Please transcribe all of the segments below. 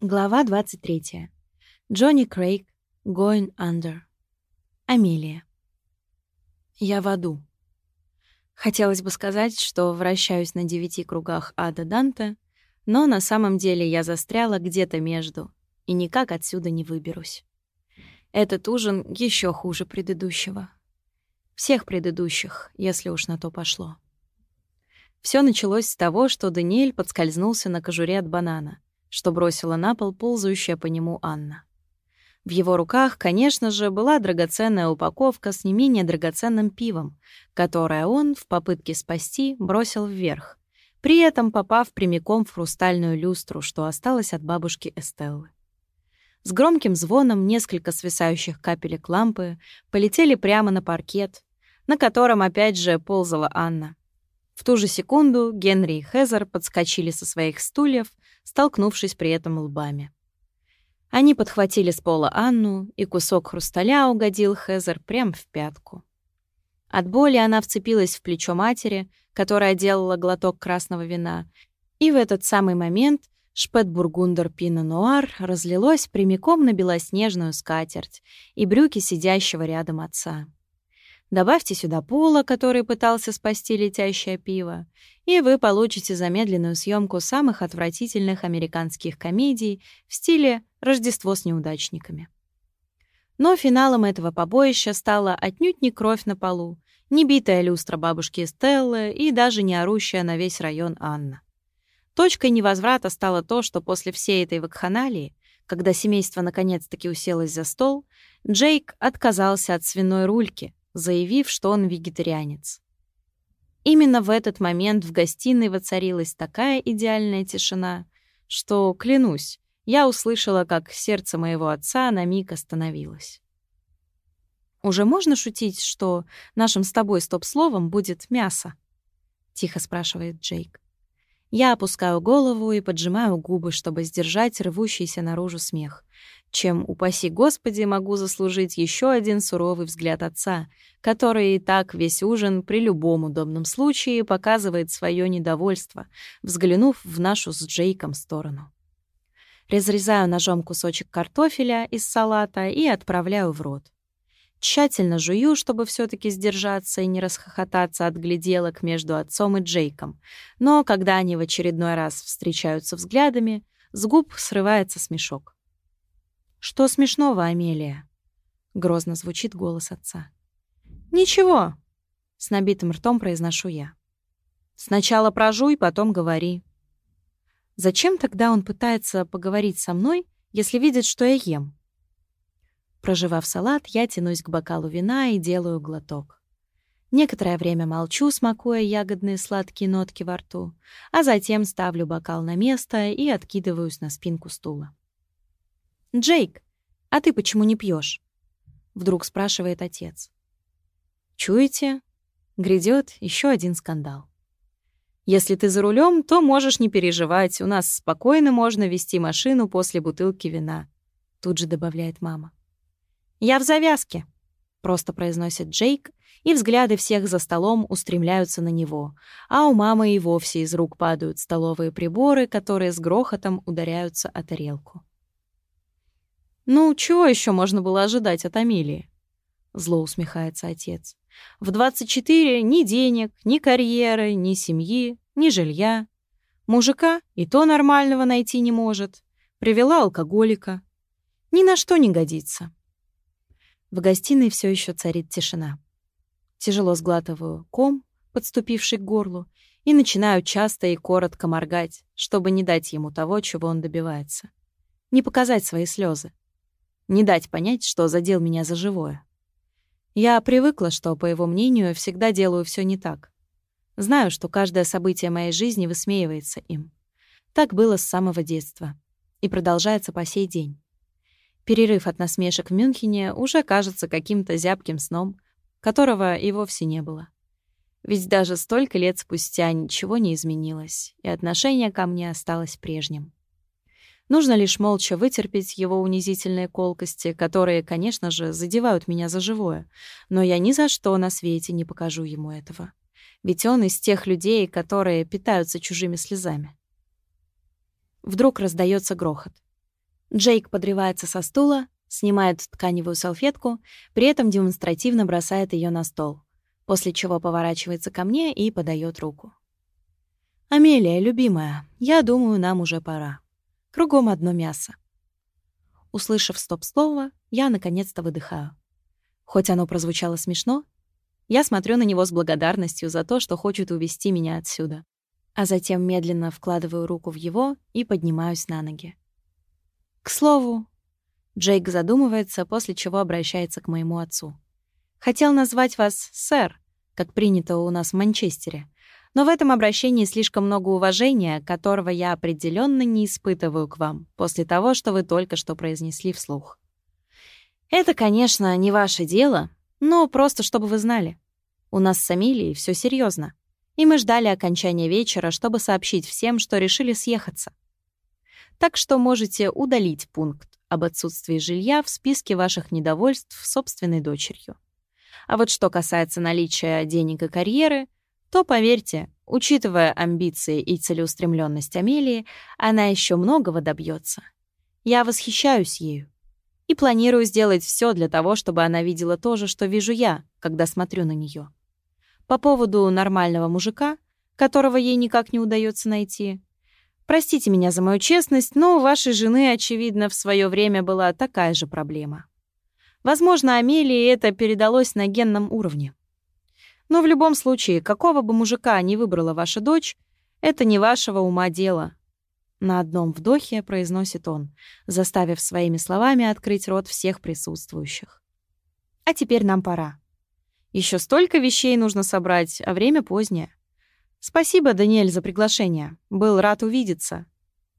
Глава 23. Джонни Крейг. Going Under. Амелия. Я в аду. Хотелось бы сказать, что вращаюсь на девяти кругах ада Данте, но на самом деле я застряла где-то между и никак отсюда не выберусь. Этот ужин еще хуже предыдущего. Всех предыдущих, если уж на то пошло. Все началось с того, что Даниэль подскользнулся на кожуре от банана — что бросила на пол ползающая по нему Анна. В его руках, конечно же, была драгоценная упаковка с не менее драгоценным пивом, которое он, в попытке спасти, бросил вверх, при этом попав прямиком в хрустальную люстру, что осталось от бабушки Эстеллы. С громким звоном несколько свисающих капелек лампы полетели прямо на паркет, на котором опять же ползала Анна. В ту же секунду Генри и Хезер подскочили со своих стульев столкнувшись при этом лбами. Они подхватили с пола Анну, и кусок хрусталя угодил Хезер прямо в пятку. От боли она вцепилась в плечо матери, которая делала глоток красного вина, и в этот самый момент шпетбургундер пино нуар разлилось прямиком на белоснежную скатерть и брюки сидящего рядом отца. Добавьте сюда Пола, который пытался спасти летящее пиво, и вы получите замедленную съемку самых отвратительных американских комедий в стиле «Рождество с неудачниками». Но финалом этого побоища стала отнюдь не кровь на полу, не битая люстра бабушки Стеллы и даже не орущая на весь район Анна. Точкой невозврата стало то, что после всей этой вакханалии, когда семейство наконец-таки уселось за стол, Джейк отказался от свиной рульки, заявив, что он вегетарианец. Именно в этот момент в гостиной воцарилась такая идеальная тишина, что, клянусь, я услышала, как сердце моего отца на миг остановилось. «Уже можно шутить, что нашим с тобой стоп-словом будет мясо?» — тихо спрашивает Джейк. Я опускаю голову и поджимаю губы, чтобы сдержать рвущийся наружу смех чем, упаси Господи, могу заслужить еще один суровый взгляд отца, который и так весь ужин при любом удобном случае показывает свое недовольство, взглянув в нашу с Джейком сторону. Разрезаю ножом кусочек картофеля из салата и отправляю в рот. Тщательно жую, чтобы все таки сдержаться и не расхохотаться от гляделок между отцом и Джейком, но когда они в очередной раз встречаются взглядами, с губ срывается смешок. «Что смешного, Амелия?» — грозно звучит голос отца. «Ничего», — с набитым ртом произношу я. «Сначала прожуй, потом говори». Зачем тогда он пытается поговорить со мной, если видит, что я ем? Проживав салат, я тянусь к бокалу вина и делаю глоток. Некоторое время молчу, смакуя ягодные сладкие нотки во рту, а затем ставлю бокал на место и откидываюсь на спинку стула. «Джейк, а ты почему не пьешь? Вдруг спрашивает отец. «Чуете? Грядет еще один скандал. Если ты за рулем, то можешь не переживать, у нас спокойно можно вести машину после бутылки вина», тут же добавляет мама. «Я в завязке», — просто произносит Джейк, и взгляды всех за столом устремляются на него, а у мамы и вовсе из рук падают столовые приборы, которые с грохотом ударяются о тарелку. «Ну, чего еще можно было ожидать от Амелии?» Зло усмехается отец. «В 24 ни денег, ни карьеры, ни семьи, ни жилья. Мужика и то нормального найти не может. Привела алкоголика. Ни на что не годится». В гостиной все еще царит тишина. Тяжело сглатываю ком, подступивший к горлу, и начинаю часто и коротко моргать, чтобы не дать ему того, чего он добивается. Не показать свои слезы не дать понять, что задел меня за живое. Я привыкла, что, по его мнению, всегда делаю все не так. Знаю, что каждое событие моей жизни высмеивается им. Так было с самого детства. И продолжается по сей день. Перерыв от насмешек в Мюнхене уже кажется каким-то зябким сном, которого и вовсе не было. Ведь даже столько лет спустя ничего не изменилось, и отношение ко мне осталось прежним. Нужно лишь молча вытерпеть его унизительные колкости, которые, конечно же, задевают меня за живое. Но я ни за что на свете не покажу ему этого. Ведь он из тех людей, которые питаются чужими слезами. Вдруг раздается грохот. Джейк подрывается со стула, снимает тканевую салфетку, при этом демонстративно бросает ее на стол, после чего поворачивается ко мне и подает руку. «Амелия, любимая, я думаю, нам уже пора. Кругом одно мясо». Услышав стоп-слово, я наконец-то выдыхаю. Хоть оно прозвучало смешно, я смотрю на него с благодарностью за то, что хочет увести меня отсюда. А затем медленно вкладываю руку в его и поднимаюсь на ноги. К слову, Джейк задумывается, после чего обращается к моему отцу. «Хотел назвать вас сэр, как принято у нас в Манчестере, но в этом обращении слишком много уважения, которого я определенно не испытываю к вам после того, что вы только что произнесли вслух. Это, конечно, не ваше дело, но просто чтобы вы знали. У нас с Амилией все серьезно, и мы ждали окончания вечера, чтобы сообщить всем, что решили съехаться. Так что можете удалить пункт об отсутствии жилья в списке ваших недовольств собственной дочерью. А вот что касается наличия денег и карьеры, то, поверьте, учитывая амбиции и целеустремленность Амелии, она еще многого добьется. Я восхищаюсь ею и планирую сделать все для того, чтобы она видела то же, что вижу я, когда смотрю на нее. По поводу нормального мужика, которого ей никак не удается найти. Простите меня за мою честность, но у вашей жены, очевидно, в свое время была такая же проблема. Возможно, Амелии это передалось на генном уровне. Но в любом случае, какого бы мужика ни выбрала ваша дочь, это не вашего ума дело. На одном вдохе произносит он, заставив своими словами открыть рот всех присутствующих. А теперь нам пора. Еще столько вещей нужно собрать, а время позднее. Спасибо, Даниэль, за приглашение. Был рад увидеться.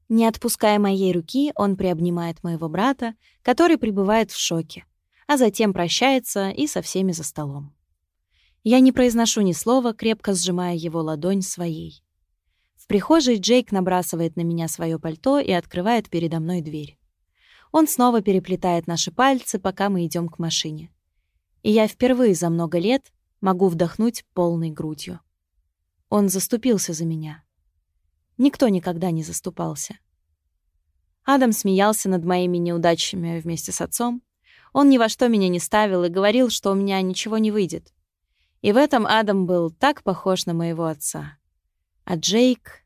Не отпуская моей руки, он приобнимает моего брата, который пребывает в шоке, а затем прощается и со всеми за столом. Я не произношу ни слова, крепко сжимая его ладонь своей. В прихожей Джейк набрасывает на меня свое пальто и открывает передо мной дверь. Он снова переплетает наши пальцы, пока мы идем к машине. И я впервые за много лет могу вдохнуть полной грудью. Он заступился за меня. Никто никогда не заступался. Адам смеялся над моими неудачами вместе с отцом. Он ни во что меня не ставил и говорил, что у меня ничего не выйдет. И в этом Адам был так похож на моего отца. А Джейк...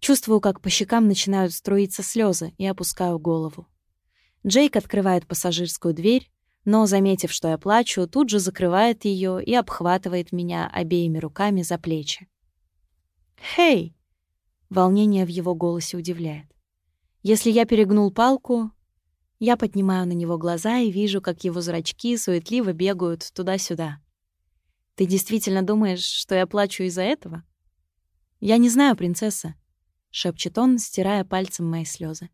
Чувствую, как по щекам начинают струиться слезы, и опускаю голову. Джейк открывает пассажирскую дверь, но, заметив, что я плачу, тут же закрывает ее и обхватывает меня обеими руками за плечи. «Хей!» Волнение в его голосе удивляет. Если я перегнул палку, я поднимаю на него глаза и вижу, как его зрачки суетливо бегают туда-сюда. «Ты действительно думаешь, что я плачу из-за этого?» «Я не знаю, принцесса», — шепчет он, стирая пальцем мои слезы.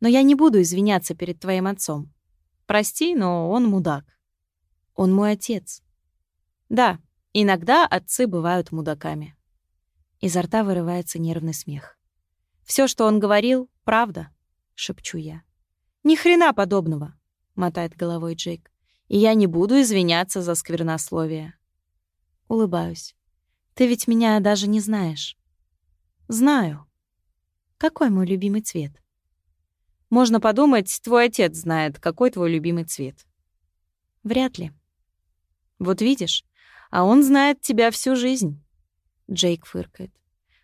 «Но я не буду извиняться перед твоим отцом. Прости, но он мудак. Он мой отец. Да, иногда отцы бывают мудаками». Изо рта вырывается нервный смех. Все, что он говорил, правда», — шепчу я. «Ни хрена подобного», — мотает головой Джейк. «И я не буду извиняться за сквернословие». Улыбаюсь. Ты ведь меня даже не знаешь. Знаю. Какой мой любимый цвет? Можно подумать, твой отец знает, какой твой любимый цвет. Вряд ли. Вот видишь, а он знает тебя всю жизнь. Джейк фыркает.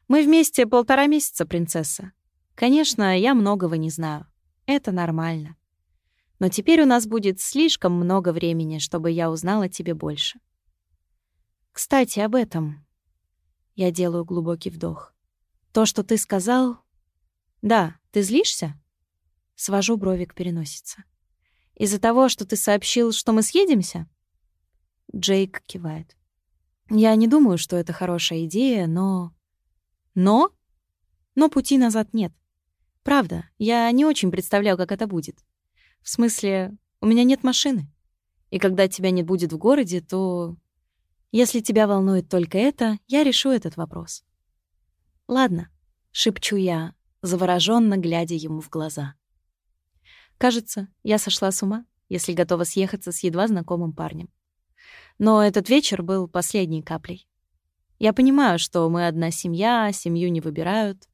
Мы вместе полтора месяца, принцесса. Конечно, я многого не знаю. Это нормально. Но теперь у нас будет слишком много времени, чтобы я узнала тебе больше. Кстати, об этом. Я делаю глубокий вдох. То, что ты сказал... Да, ты злишься? Свожу брови к переносице. Из-за того, что ты сообщил, что мы съедемся? Джейк кивает. Я не думаю, что это хорошая идея, но... Но? Но пути назад нет. Правда, я не очень представляю, как это будет. В смысле, у меня нет машины. И когда тебя не будет в городе, то если тебя волнует только это, я решу этот вопрос. Ладно, шепчу я, завороженно глядя ему в глаза. Кажется, я сошла с ума, если готова съехаться с едва знакомым парнем. Но этот вечер был последней каплей. Я понимаю, что мы одна семья, семью не выбирают.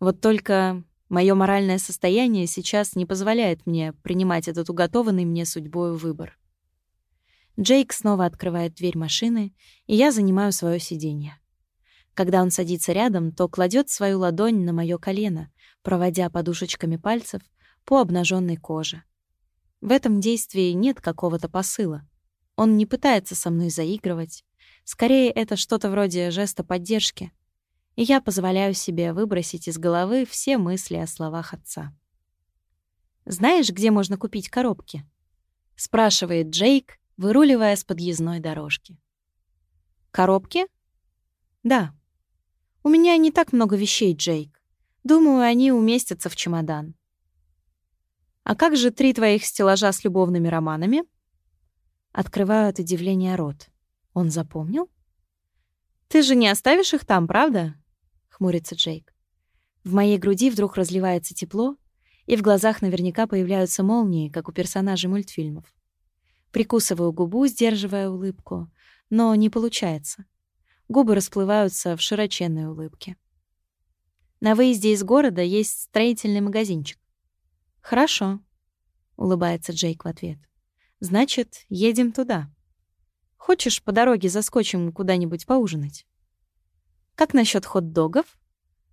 Вот только Мое моральное состояние сейчас не позволяет мне принимать этот уготованный мне судьбой выбор. Джейк снова открывает дверь машины, и я занимаю свое сиденье. Когда он садится рядом, то кладет свою ладонь на мое колено, проводя подушечками пальцев по обнаженной коже. В этом действии нет какого-то посыла. Он не пытается со мной заигрывать. Скорее, это что-то вроде жеста поддержки — и я позволяю себе выбросить из головы все мысли о словах отца. «Знаешь, где можно купить коробки?» — спрашивает Джейк, выруливая с подъездной дорожки. «Коробки?» «Да. У меня не так много вещей, Джейк. Думаю, они уместятся в чемодан». «А как же три твоих стеллажа с любовными романами?» Открываю от удивления рот. Он запомнил? «Ты же не оставишь их там, правда?» хмурится Джейк. В моей груди вдруг разливается тепло, и в глазах наверняка появляются молнии, как у персонажей мультфильмов. Прикусываю губу, сдерживая улыбку, но не получается. Губы расплываются в широченной улыбке. На выезде из города есть строительный магазинчик. «Хорошо», — улыбается Джейк в ответ. «Значит, едем туда. Хочешь, по дороге заскочим куда-нибудь поужинать?» Как насчет хот-догов?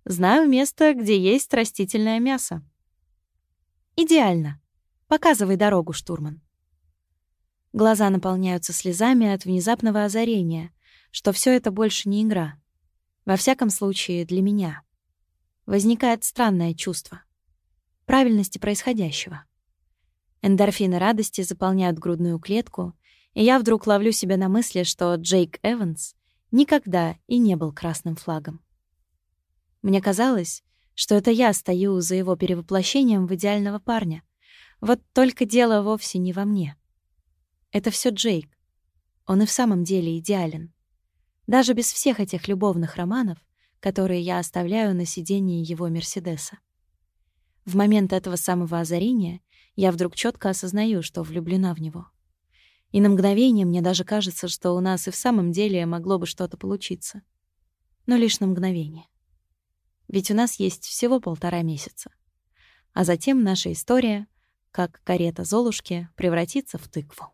Знаю место, где есть растительное мясо. Идеально. Показывай дорогу, штурман. Глаза наполняются слезами от внезапного озарения, что все это больше не игра. Во всяком случае, для меня. Возникает странное чувство. Правильности происходящего. Эндорфины радости заполняют грудную клетку, и я вдруг ловлю себя на мысли, что Джейк Эванс никогда и не был красным флагом. Мне казалось, что это я стою за его перевоплощением в идеального парня. Вот только дело вовсе не во мне. Это все Джейк. Он и в самом деле идеален. Даже без всех этих любовных романов, которые я оставляю на сиденье его Мерседеса. В момент этого самого озарения я вдруг четко осознаю, что влюблена в него. И на мгновение мне даже кажется, что у нас и в самом деле могло бы что-то получиться. Но лишь на мгновение. Ведь у нас есть всего полтора месяца. А затем наша история, как карета Золушки, превратится в тыкву.